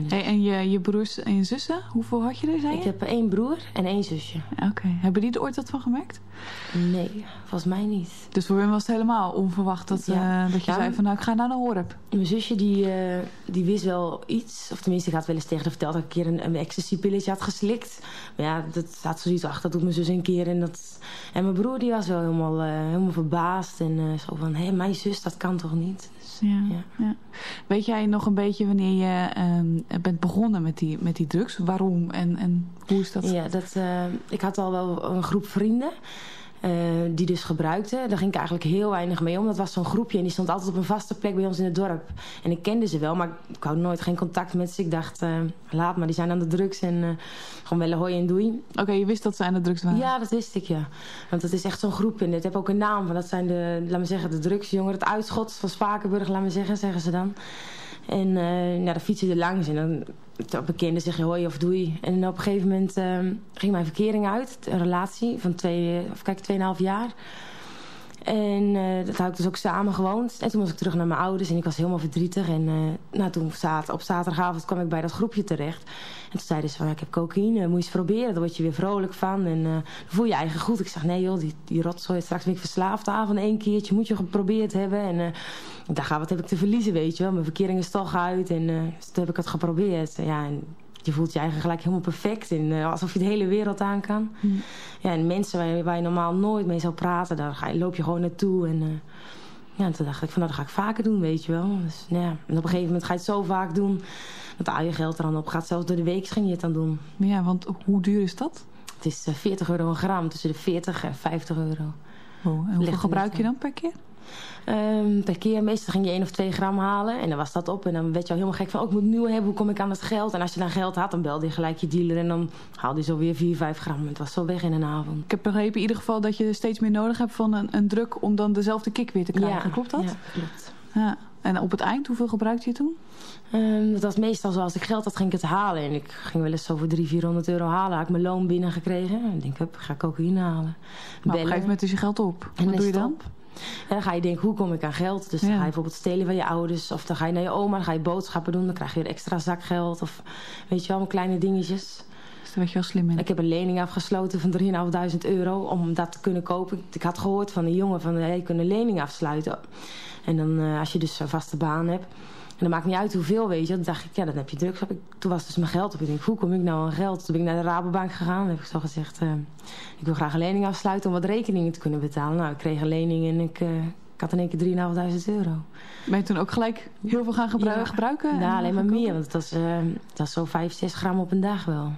Hey, en je, je broers en je zussen, hoeveel had je er, zei je? Ik heb één broer en één zusje. Oké. Okay. Hebben die er ooit wat van gemerkt? Nee, volgens mij niet. Dus voor hen was het helemaal onverwacht dat, ja. uh, dat je ja, zei van nou, ik ga naar de Horeb. Mijn zusje die, uh, die wist wel iets. Of tenminste, ik had wel eens tegen haar verteld dat ik een keer een, een ecstasy-pilletje had geslikt. Maar ja, dat staat zoiets achter. Dat doet mijn zus een keer. En, dat... en mijn broer die was wel helemaal, uh, helemaal verbaasd. En zo van, hé, hey, mijn zus, dat kan toch niet? Ja, ja. Weet jij nog een beetje wanneer je uh, bent begonnen met die, met die drugs? Waarom en, en hoe is dat? Ja, dat, uh, ik had al wel een groep vrienden. Uh, die dus gebruikten. Daar ging ik eigenlijk heel weinig mee om. Dat was zo'n groepje en die stond altijd op een vaste plek bij ons in het dorp. En ik kende ze wel, maar ik had nooit geen contact met ze. Ik dacht, uh, laat maar, die zijn aan de drugs en uh, gewoon wel hoi en doei. Oké, okay, je wist dat ze aan de drugs waren? Ja, dat wist ik, ja. Want het is echt zo'n groep en het heeft ook een naam. Van, dat zijn de, laat me zeggen, de drugsjongeren. Het uitschot van Spakenburg, laat me zeggen, zeggen ze dan. En uh, dan fiets je er langs en dan bekende zeg je hoi of doei. En op een gegeven moment uh, ging mijn verkering uit. Een relatie van twee, of kijk, tweeënhalf jaar. En uh, dat had ik dus ook samen gewoond. En toen was ik terug naar mijn ouders en ik was helemaal verdrietig. En uh, toen zat, op zaterdagavond kwam ik bij dat groepje terecht. En toen zeiden ze van, ik heb cocaïne, moet je eens proberen. Daar word je weer vrolijk van en uh, dan voel je je eigen goed. Ik zeg, nee joh, die, die rotzooi, straks ben ik verslaafd aan één keertje. Moet je geprobeerd hebben. En ik dacht, wat heb ik te verliezen, weet je wel. Mijn verkering is toch uit en dus toen heb ik het geprobeerd. Ja, en je voelt je eigenlijk gelijk helemaal perfect. En, uh, alsof je de hele wereld aan kan. Mm. Ja, en mensen waar je, waar je, normaal nooit mee zou praten, daar ga je, loop je gewoon naartoe. En uh, ja, toen dacht ik van, nou, dat ga ik vaker doen, weet je wel. Dus, ja. En op een gegeven moment ga je het zo vaak doen, dat al je geld er dan op gaat. Zelfs door de week ging je het dan doen. Ja, want hoe duur is dat? Het is uh, 40 euro een gram, tussen de 40 en 50 euro. Oh, en hoeveel gebruik je dan per keer? Um, per keer. Meestal ging je één of twee gram halen. En dan was dat op. En dan werd je al helemaal gek van... Oh, ik moet nieuw hebben. Hoe kom ik aan het geld? En als je dan geld had, dan belde je gelijk je dealer. En dan haalde je zo weer 4, 5 gram. Het was zo weg in een avond. Ik heb begrepen in ieder geval dat je steeds meer nodig hebt van een, een druk... om dan dezelfde kick weer te krijgen. Ja, klopt dat? Ja, klopt. Ja. En op het eind, hoeveel gebruikte je toen? Um, dat was meestal zo, als ik geld had, ging ik het halen. En ik ging wel eens zo voor 300, 400 euro halen. Had ik mijn loon binnengekregen. En ik denk, hup, ga cocaïne halen. Maar op een gegeven moment is je geld op. En Wat doe je dan? Op. En dan ga je denken, hoe kom ik aan geld? Dus dan ga je bijvoorbeeld stelen van je ouders. Of dan ga je naar je oma, dan ga je boodschappen doen. Dan krijg je weer extra zakgeld. Of weet je wel, kleine dingetjes. Dus daar werd je wel slim in. Ik heb een lening afgesloten van 3.500 euro om dat te kunnen kopen. Ik had gehoord van een jongen van, hey, je kunt een lening afsluiten. En dan, uh, als je dus een vaste baan hebt. En dat maakt niet uit hoeveel, weet je. Dan dacht ik, ja, dan heb je. Ik, toen was dus mijn geld op. Ik denk, hoe kom ik nou aan geld? Toen ben ik naar de Rabobank gegaan. Dan heb ik zo gezegd, uh, ik wil graag een lening afsluiten om wat rekeningen te kunnen betalen. Nou, ik kreeg een lening en ik, uh, ik had in één keer 3.500 euro. Ben je toen ook gelijk heel veel gaan gebru ja. gebruiken? Ja, alleen maar meer. Want het was, uh, het was zo 5, 6 gram op een dag wel.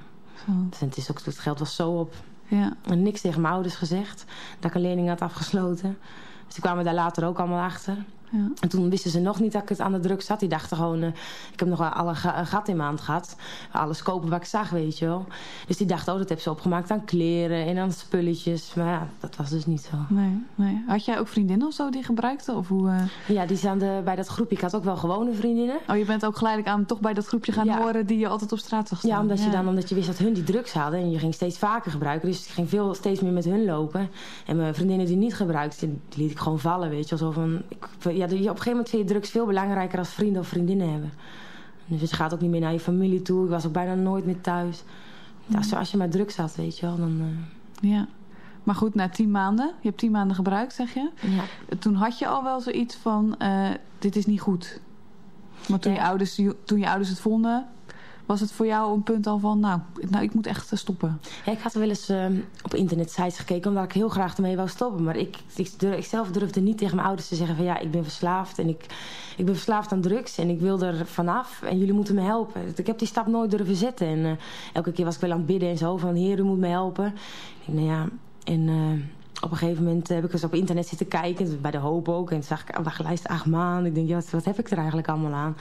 Zo. Dus het, is ook, het geld was zo op. Ja. En niks tegen mijn ouders gezegd. Dat ik een lening had afgesloten. Dus die kwamen daar later ook allemaal achter. Ja. En toen wisten ze nog niet dat ik het aan de druk zat. Die dachten gewoon, uh, ik heb nog wel alle ga, een gat in mijn hand gehad. Alles kopen wat ik zag, weet je wel. Dus die dachten, oh, dat heb ze opgemaakt aan kleren en aan spulletjes. Maar ja, dat was dus niet zo. Nee, nee. Had jij ook vriendinnen of zo die gebruikten? Of hoe, uh... Ja, die zijn de, bij dat groepje. Ik had ook wel gewone vriendinnen. Oh, je bent ook geleidelijk aan toch bij dat groepje gaan ja. horen die je altijd op straat zag staan. Ja, omdat, ja. Je dan, omdat je wist dat hun die drugs hadden. En je ging steeds vaker gebruiken. Dus ik ging veel, steeds meer met hun lopen. En mijn vriendinnen die niet gebruikten, die liet ik gewoon vallen, weet je wel. Zo van, ik, ja, op een gegeven moment vind je drugs veel belangrijker als vrienden of vriendinnen hebben. Dus je gaat ook niet meer naar je familie toe. Ik was ook bijna nooit meer thuis. Ja, zo als je maar drugs had, weet je wel, dan... Uh... Ja. Maar goed, na tien maanden, je hebt tien maanden gebruikt, zeg je. Ja. Toen had je al wel zoiets van, uh, dit is niet goed. Maar toen, ja. je ouders, toen je ouders het vonden, was het voor jou een punt al van, nou, nou ik moet echt stoppen? Ja, ik had wel eens uh, op internetsites gekeken, omdat ik heel graag ermee wou stoppen. Maar ik, ik, durf, zelf durfde niet tegen mijn ouders te zeggen van, ja, ik ben verslaafd. En ik, ik ben verslaafd aan drugs en ik wil er vanaf. En jullie moeten me helpen. Ik heb die stap nooit durven zetten. En uh, elke keer was ik wel aan het bidden en zo van, heer, u moet me helpen. Denk, nou ja, en... Op een gegeven moment heb ik eens op internet zitten kijken, bij de hoop ook. En toen zag ik, wacht, lijst acht maanden. Ik denk, ja, wat heb ik er eigenlijk allemaal aan?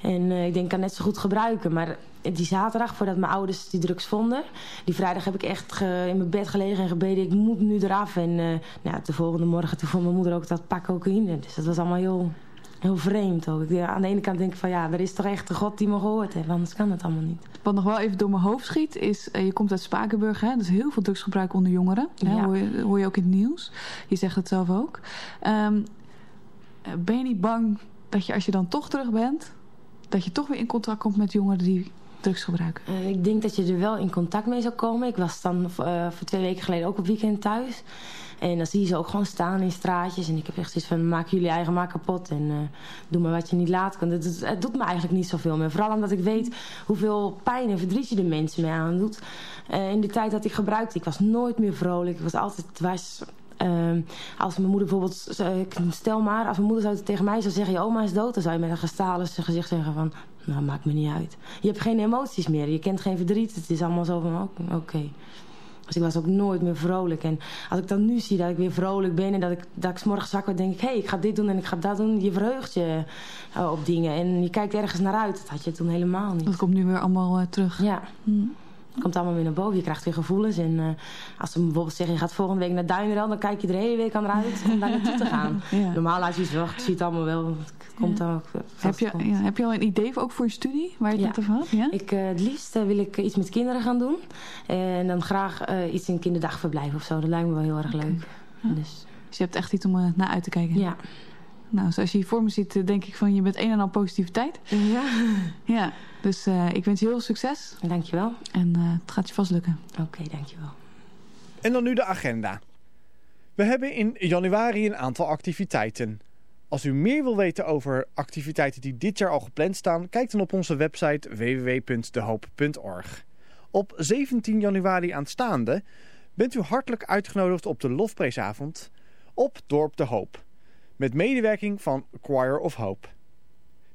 En uh, ik denk, ik kan net zo goed gebruiken. Maar die zaterdag, voordat mijn ouders die drugs vonden... die vrijdag heb ik echt ge, in mijn bed gelegen en gebeden... ik moet nu eraf. En uh, nou, de volgende morgen toen vond mijn moeder ook dat pak cocaïne. Dus dat was allemaal heel, heel vreemd ook. Ik, aan de ene kant denk ik van ja, er is toch echt een God die me gehoord heeft. Anders kan het allemaal niet. Wat nog wel even door mijn hoofd schiet is... Uh, je komt uit Spakenburg, hè? Dus heel veel drugsgebruik onder jongeren. Ja. Hè? Hoor, je, hoor je ook in het nieuws. Je zegt het zelf ook. Um, ben je niet bang dat je als je dan toch terug bent... dat je toch weer in contact komt met jongeren die drugs gebruiken? Uh, ik denk dat je er wel in contact mee zou komen. Ik was dan uh, voor twee weken geleden ook op weekend thuis. En dan zie je ze ook gewoon staan in straatjes. En ik heb echt zoiets van, maak jullie eigen maar kapot. En uh, doe maar wat je niet laat kan. Het, het, doet me eigenlijk niet zoveel meer. Vooral omdat ik weet hoeveel pijn en verdriet je de mensen mee aandoet. In de tijd dat ik gebruikte, ik was nooit meer vrolijk. Ik was altijd dwars... Uh, als mijn moeder bijvoorbeeld, stel maar, als mijn moeder zou tegen mij zou zeggen, je oma is dood, dan zou je met een gestalen gezicht zeggen van, nou maakt me niet uit. Je hebt geen emoties meer, je kent geen verdriet, het is allemaal zo van, oké. Okay. Dus ik was ook nooit meer vrolijk. En als ik dan nu zie dat ik weer vrolijk ben en dat ik, dat ik 's morgens wakker denk ik, hé, hey, ik ga dit doen en ik ga dat doen. Je verheugt je uh, op dingen en je kijkt ergens naar uit. Dat had je toen helemaal niet. Dat komt nu weer allemaal uh, terug. Ja. Hmm. Komt allemaal weer naar boven. Je krijgt weer gevoelens. En uh, als ze bijvoorbeeld zeggen, je gaat volgende week naar Duinrel... dan kijk je er de hele week aan uit om daar naartoe te gaan. ja. Normaal laat je het wel, ik zie het allemaal wel. Het komt ja. ook, heb, je, ja, heb je al een idee ook voor je studie? Waar je het over had? Ja? Ik, uh, het liefst uh, wil ik iets met kinderen gaan doen. En dan graag iets in kinderdagverblijf of zo. Dat lijkt me wel heel erg leuk. Dus. dus je hebt echt iets om naar uit te kijken? Ja. Nou, zoals je hier voor me ziet, denk ik van je bent een en al positiviteit. Ja. Ja, dus uh, ik wens je heel veel succes. Dankjewel. En uh, het gaat je vast lukken. Oké, okay, dankjewel. En dan nu de agenda. We hebben in januari een aantal activiteiten. Als u meer wil weten over activiteiten die dit jaar al gepland staan, kijk dan op onze website www.dehoop.org. Op 17 januari aanstaande bent u hartelijk uitgenodigd op de Lofpreesavond op Dorp de Hoop met medewerking van Choir of Hope.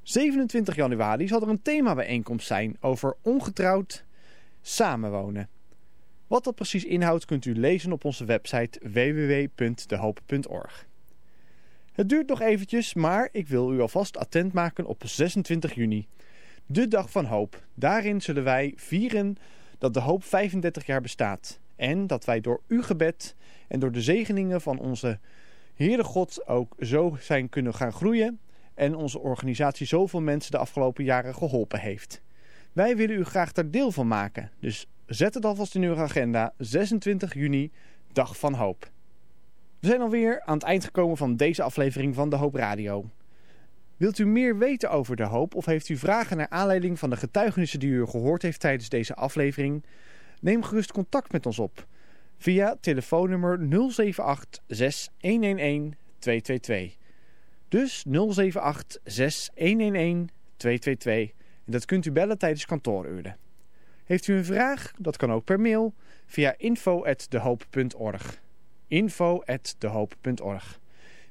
27 januari zal er een themabijeenkomst zijn over ongetrouwd samenwonen. Wat dat precies inhoudt kunt u lezen op onze website www.dehoop.org. Het duurt nog eventjes, maar ik wil u alvast attent maken op 26 juni. De dag van hoop. Daarin zullen wij vieren dat de hoop 35 jaar bestaat. En dat wij door uw gebed en door de zegeningen van onze Heere God ook zo zijn kunnen gaan groeien en onze organisatie zoveel mensen de afgelopen jaren geholpen heeft. Wij willen u graag daar deel van maken, dus zet het alvast in uw agenda 26 juni, Dag van Hoop. We zijn alweer aan het eind gekomen van deze aflevering van De Hoop Radio. Wilt u meer weten over De Hoop of heeft u vragen naar aanleiding van de getuigenissen die u gehoord heeft tijdens deze aflevering? Neem gerust contact met ons op via telefoonnummer 078 6111 222. Dus 078 6111 222. En dat kunt u bellen tijdens kantooruren. Heeft u een vraag? Dat kan ook per mail via info@dehoop.org. info@dehoop.org.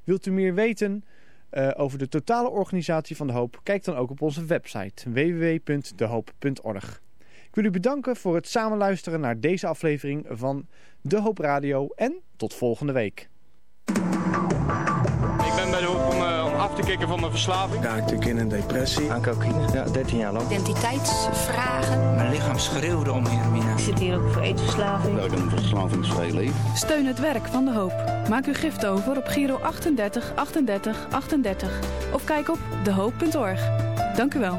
Wilt u meer weten uh, over de totale organisatie van De Hoop? Kijk dan ook op onze website www.dehoop.org. Ik wil u bedanken voor het samenluisteren naar deze aflevering van De Hoop Radio en tot volgende week. Af te kicken van mijn verslaving. Ja, natuurlijk in een depressie. Aan cocaïne, ja, 13 jaar lang. Identiteitsvragen. Mijn lichaam schreeuwde om heroïne. Ik zit hier ook voor eetverslaving. Ik een verslavingsvrij leven. Steun het werk van De Hoop. Maak uw gift over op Giro 38 38 38 of kijk op dehoop.org. Dank u wel.